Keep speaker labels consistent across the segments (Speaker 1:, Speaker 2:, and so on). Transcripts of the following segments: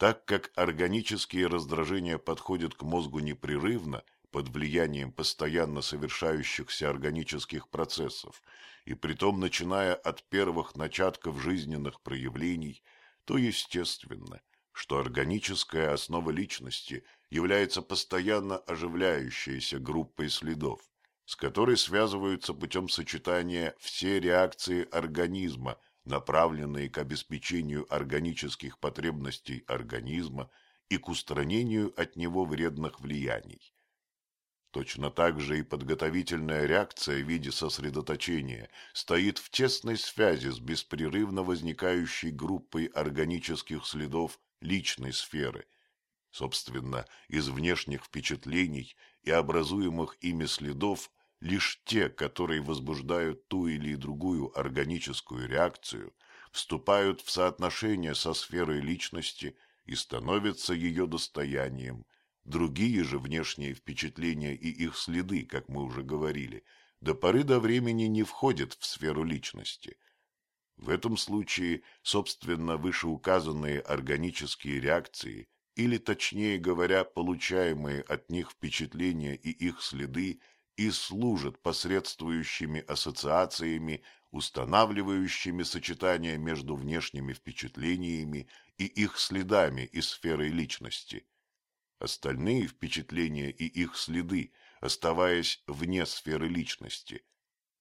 Speaker 1: Так как органические раздражения подходят к мозгу непрерывно, под влиянием постоянно совершающихся органических процессов, и притом начиная от первых начатков жизненных проявлений, то естественно, что органическая основа личности является постоянно оживляющейся группой следов, с которой связываются путем сочетания все реакции организма, направленные к обеспечению органических потребностей организма и к устранению от него вредных влияний. Точно так же и подготовительная реакция в виде сосредоточения стоит в тесной связи с беспрерывно возникающей группой органических следов личной сферы. Собственно, из внешних впечатлений и образуемых ими следов лишь те, которые возбуждают ту или другую органическую реакцию, вступают в соотношение со сферой личности и становятся ее достоянием – Другие же внешние впечатления и их следы, как мы уже говорили, до поры до времени не входят в сферу личности. В этом случае, собственно, вышеуказанные органические реакции, или, точнее говоря, получаемые от них впечатления и их следы, и служат посредствующими ассоциациями, устанавливающими сочетание между внешними впечатлениями и их следами из сферы личности – Остальные впечатления и их следы, оставаясь вне сферы личности,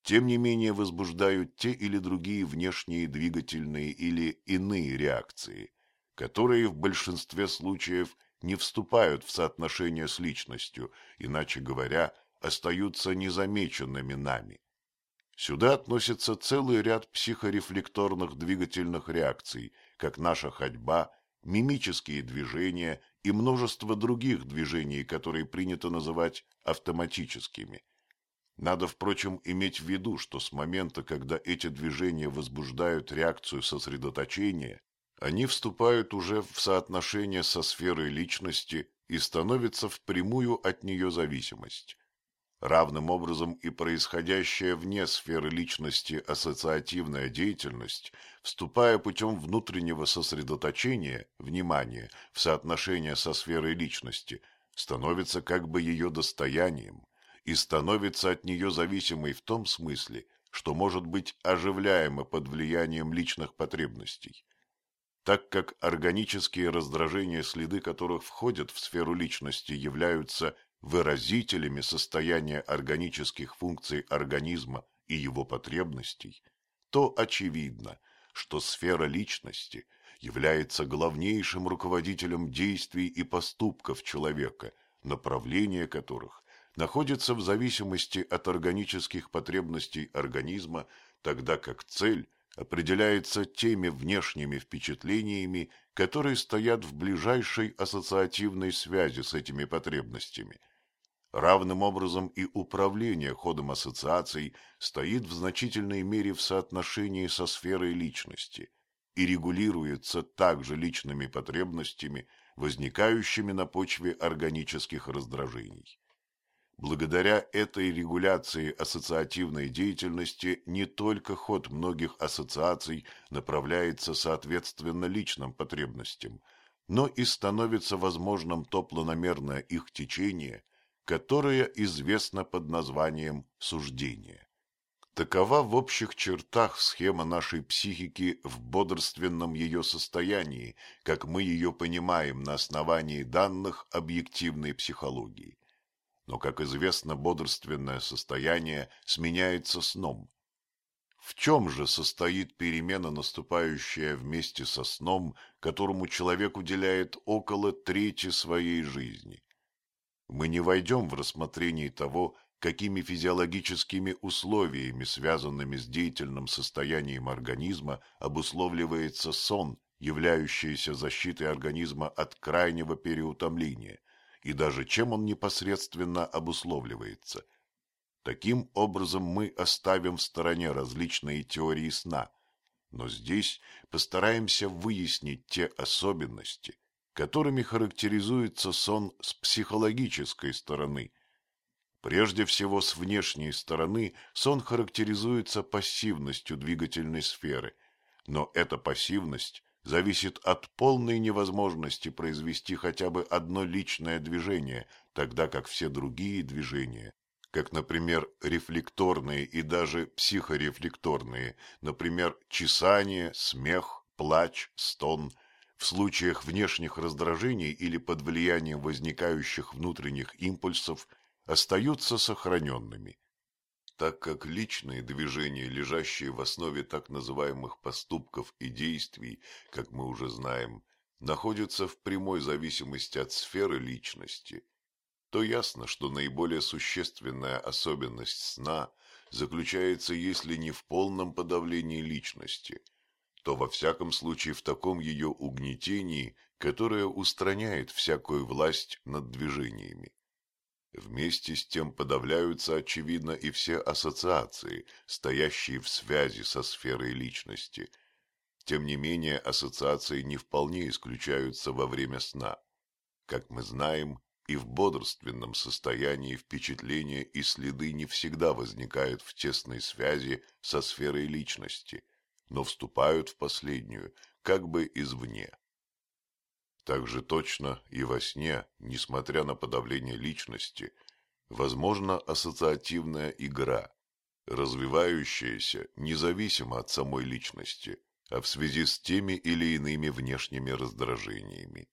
Speaker 1: тем не менее возбуждают те или другие внешние двигательные или иные реакции, которые в большинстве случаев не вступают в соотношение с личностью, иначе говоря, остаются незамеченными нами. Сюда относится целый ряд психорефлекторных двигательных реакций, как наша ходьба, мимические движения и множество других движений, которые принято называть автоматическими. Надо, впрочем, иметь в виду, что с момента, когда эти движения возбуждают реакцию сосредоточения, они вступают уже в соотношение со сферой личности и становятся впрямую от нее зависимость. Равным образом и происходящая вне сферы личности ассоциативная деятельность, вступая путем внутреннего сосредоточения внимания в соотношение со сферой личности, становится как бы ее достоянием и становится от нее зависимой в том смысле, что может быть оживляемо под влиянием личных потребностей. Так как органические раздражения, следы которых входят в сферу личности, являются выразителями состояния органических функций организма и его потребностей, то очевидно, что сфера личности является главнейшим руководителем действий и поступков человека, направление которых находится в зависимости от органических потребностей организма, тогда как цель определяется теми внешними впечатлениями, которые стоят в ближайшей ассоциативной связи с этими потребностями – Равным образом и управление ходом ассоциаций стоит в значительной мере в соотношении со сферой личности и регулируется также личными потребностями, возникающими на почве органических раздражений. Благодаря этой регуляции ассоциативной деятельности не только ход многих ассоциаций направляется соответственно личным потребностям, но и становится возможным то планомерное их течение, которое известно под названием суждение. Такова в общих чертах схема нашей психики в бодрственном ее состоянии, как мы ее понимаем на основании данных объективной психологии. Но, как известно, бодрственное состояние сменяется сном. В чем же состоит перемена, наступающая вместе со сном, которому человек уделяет около трети своей жизни? Мы не войдем в рассмотрение того, какими физиологическими условиями, связанными с деятельным состоянием организма, обусловливается сон, являющийся защитой организма от крайнего переутомления, и даже чем он непосредственно обусловливается. Таким образом мы оставим в стороне различные теории сна, но здесь постараемся выяснить те особенности, которыми характеризуется сон с психологической стороны. Прежде всего, с внешней стороны сон характеризуется пассивностью двигательной сферы, но эта пассивность зависит от полной невозможности произвести хотя бы одно личное движение, тогда как все другие движения, как, например, рефлекторные и даже психорефлекторные, например, чесание, смех, плач, стон, в случаях внешних раздражений или под влиянием возникающих внутренних импульсов остаются сохраненными так как личные движения, лежащие в основе так называемых поступков и действий, как мы уже знаем, находятся в прямой зависимости от сферы личности, то ясно, что наиболее существенная особенность сна заключается, если не в полном подавлении личности, то во всяком случае в таком ее угнетении, которое устраняет всякую власть над движениями. Вместе с тем подавляются, очевидно, и все ассоциации, стоящие в связи со сферой личности. Тем не менее, ассоциации не вполне исключаются во время сна. Как мы знаем, и в бодрственном состоянии впечатления и следы не всегда возникают в тесной связи со сферой личности, но вступают в последнюю, как бы извне. Так же точно и во сне, несмотря на подавление личности, возможна ассоциативная игра, развивающаяся независимо от самой личности, а в связи с теми или иными внешними раздражениями.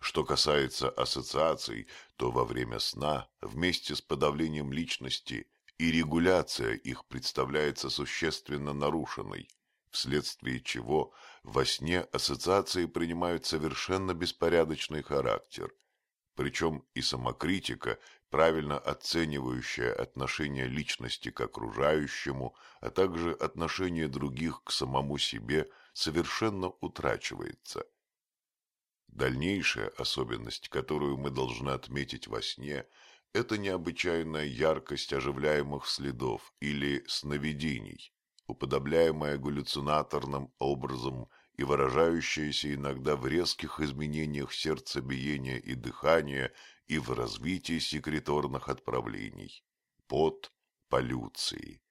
Speaker 1: Что касается ассоциаций, то во время сна вместе с подавлением личности и регуляция их представляется существенно нарушенной, вследствие чего во сне ассоциации принимают совершенно беспорядочный характер. Причем и самокритика, правильно оценивающая отношение личности к окружающему, а также отношение других к самому себе, совершенно утрачивается. Дальнейшая особенность, которую мы должны отметить во сне, это необычайная яркость оживляемых следов или сновидений, уподобляемая галлюцинаторным образом и выражающаяся иногда в резких изменениях сердцебиения и дыхания и в развитии секреторных отправлений, под полюции.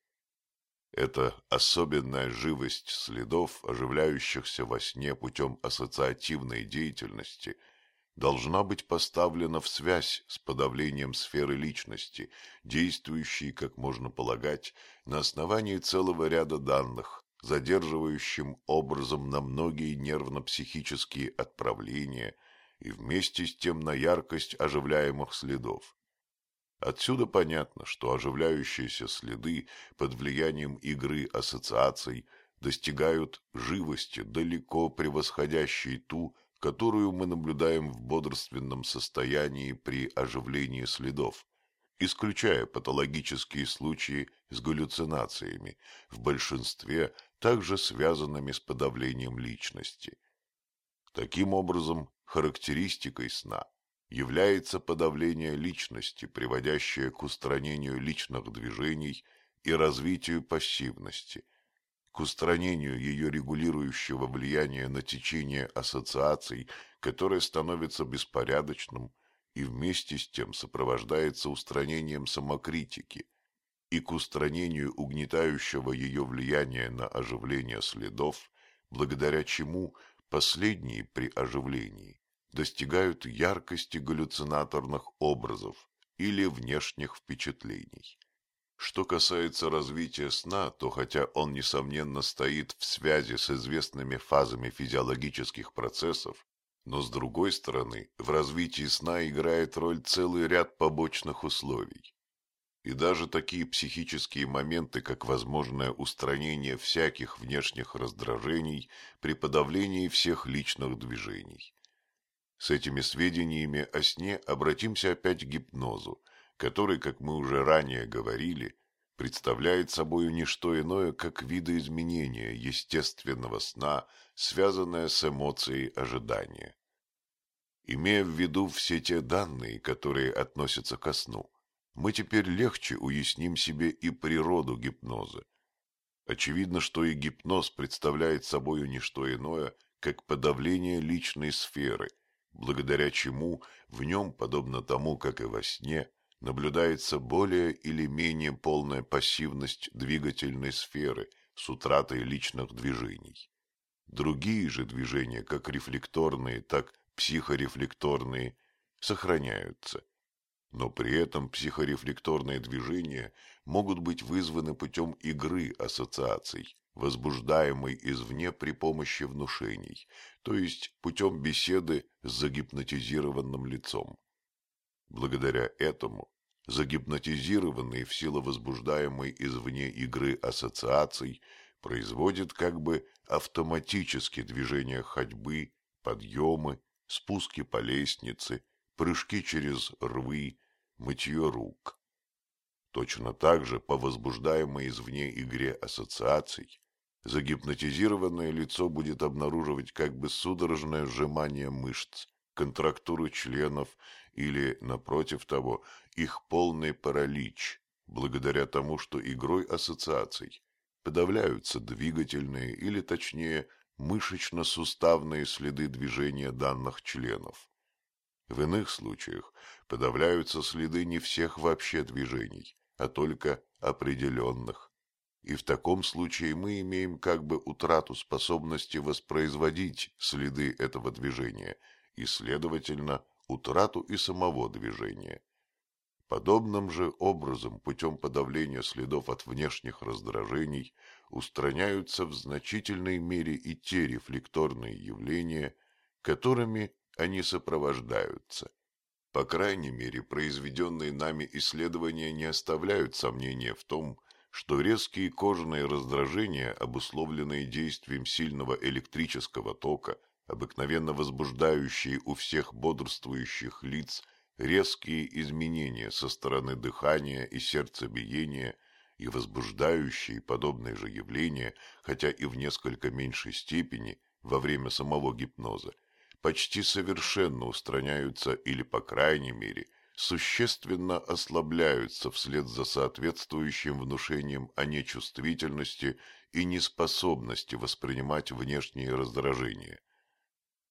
Speaker 1: Эта особенная живость следов, оживляющихся во сне путем ассоциативной деятельности – должна быть поставлена в связь с подавлением сферы личности, действующей, как можно полагать, на основании целого ряда данных, задерживающим образом на многие нервно-психические отправления и вместе с тем на яркость оживляемых следов. Отсюда понятно, что оживляющиеся следы под влиянием игры ассоциаций достигают живости, далеко превосходящей ту, которую мы наблюдаем в бодрственном состоянии при оживлении следов, исключая патологические случаи с галлюцинациями, в большинстве также связанными с подавлением личности. Таким образом, характеристикой сна является подавление личности, приводящее к устранению личных движений и развитию пассивности – к устранению ее регулирующего влияния на течение ассоциаций, которое становится беспорядочным и вместе с тем сопровождается устранением самокритики, и к устранению угнетающего ее влияния на оживление следов, благодаря чему последние при оживлении достигают яркости галлюцинаторных образов или внешних впечатлений. Что касается развития сна, то хотя он, несомненно, стоит в связи с известными фазами физиологических процессов, но, с другой стороны, в развитии сна играет роль целый ряд побочных условий. И даже такие психические моменты, как возможное устранение всяких внешних раздражений при подавлении всех личных движений. С этими сведениями о сне обратимся опять к гипнозу, который, как мы уже ранее говорили, представляет собой не что иное, как видоизменение естественного сна, связанное с эмоцией ожидания. Имея в виду все те данные, которые относятся ко сну, мы теперь легче уясним себе и природу гипноза. Очевидно, что и гипноз представляет собой не что иное, как подавление личной сферы, благодаря чему в нем, подобно тому, как и во сне, наблюдается более или менее полная пассивность двигательной сферы с утратой личных движений. Другие же движения, как рефлекторные, так психорефлекторные, сохраняются. Но при этом психорефлекторные движения могут быть вызваны путем игры ассоциаций, возбуждаемой извне при помощи внушений, то есть путем беседы с загипнотизированным лицом. Благодаря этому загипнотизированный в силу возбуждаемой извне игры ассоциаций производит как бы автоматически движения ходьбы, подъемы, спуски по лестнице, прыжки через рвы, мытье рук. Точно так же по возбуждаемой извне игре ассоциаций загипнотизированное лицо будет обнаруживать как бы судорожное сжимание мышц, контрактуру членов или, напротив того, их полный паралич, благодаря тому, что игрой ассоциаций подавляются двигательные или, точнее, мышечно-суставные следы движения данных членов. В иных случаях подавляются следы не всех вообще движений, а только определенных. И в таком случае мы имеем как бы утрату способности воспроизводить следы этого движения и, следовательно, утрату и самого движения. Подобным же образом путем подавления следов от внешних раздражений устраняются в значительной мере и те рефлекторные явления, которыми они сопровождаются. По крайней мере, произведенные нами исследования не оставляют сомнения в том, что резкие кожные раздражения, обусловленные действием сильного электрического тока, обыкновенно возбуждающие у всех бодрствующих лиц резкие изменения со стороны дыхания и сердцебиения и возбуждающие подобные же явления, хотя и в несколько меньшей степени, во время самого гипноза, почти совершенно устраняются или, по крайней мере, существенно ослабляются вслед за соответствующим внушением о нечувствительности и неспособности воспринимать внешние раздражения.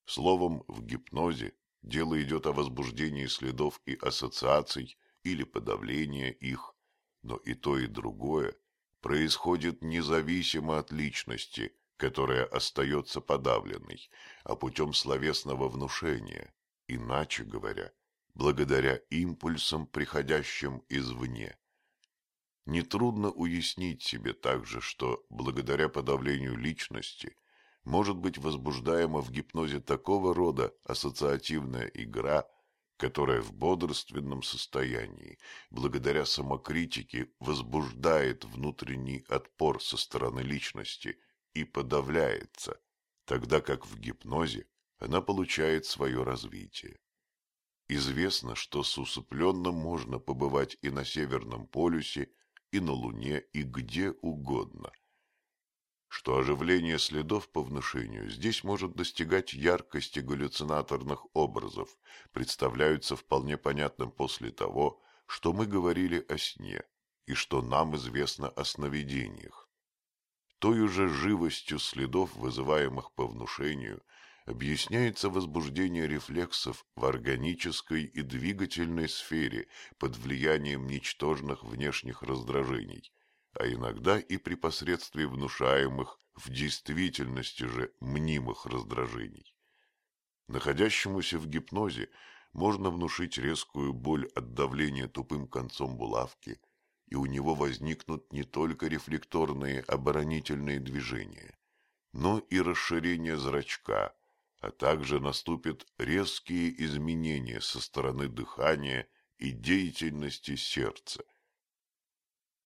Speaker 1: Словом, в гипнозе дело идет о возбуждении следов и ассоциаций или подавлении их, но и то, и другое происходит независимо от личности, которая остается подавленной, а путем словесного внушения, иначе говоря, благодаря импульсам, приходящим извне. Нетрудно уяснить себе также, что благодаря подавлению личности может быть возбуждаема в гипнозе такого рода ассоциативная игра, которая в бодрственном состоянии, благодаря самокритике, возбуждает внутренний отпор со стороны личности и подавляется, тогда как в гипнозе она получает свое развитие. Известно, что с усыпленным можно побывать и на Северном полюсе, и на Луне, и где угодно. Что оживление следов по внушению здесь может достигать яркости галлюцинаторных образов, представляются вполне понятным после того, что мы говорили о сне и что нам известно о сновидениях. Той же живостью следов, вызываемых по внушению – объясняется возбуждение рефлексов в органической и двигательной сфере под влиянием ничтожных внешних раздражений, а иногда и при посредстве внушаемых в действительности же мнимых раздражений. Находящемуся в гипнозе можно внушить резкую боль от давления тупым концом булавки, и у него возникнут не только рефлекторные оборонительные движения, но и расширение зрачка – а также наступят резкие изменения со стороны дыхания и деятельности сердца.